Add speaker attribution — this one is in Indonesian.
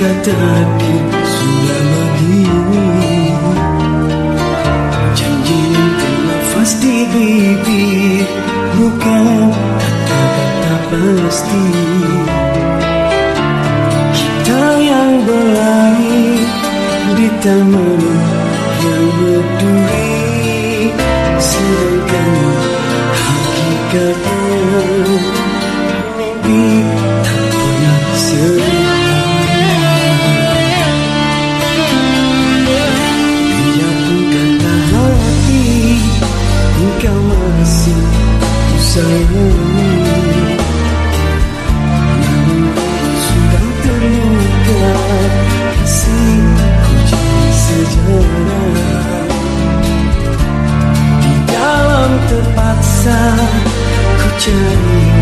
Speaker 1: takdir sudah begini Janji yang terlepas di bibir Bukan kata-kata pasti. Kita yang berlari di taman yang berduri. Sedangkan hakikatnya mimpi you.